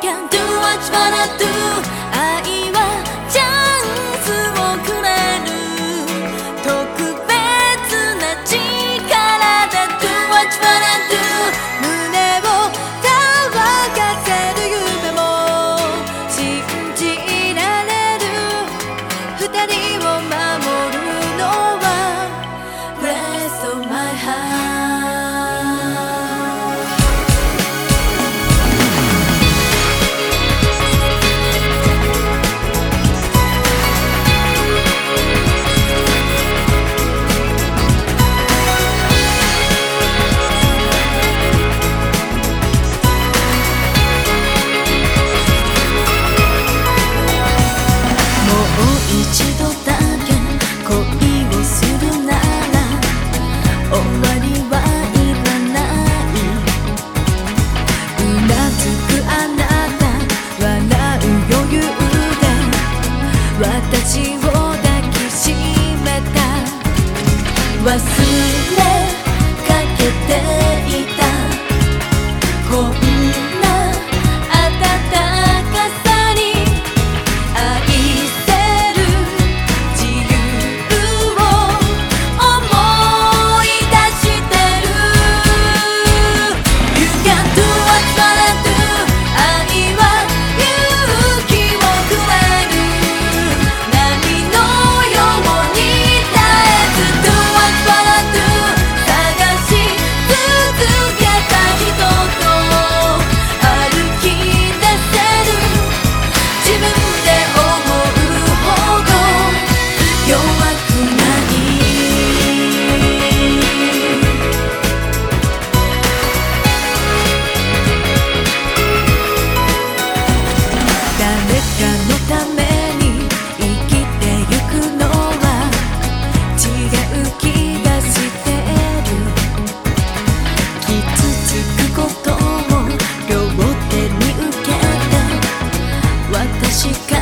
can do what you wanna do 忘れ 시간.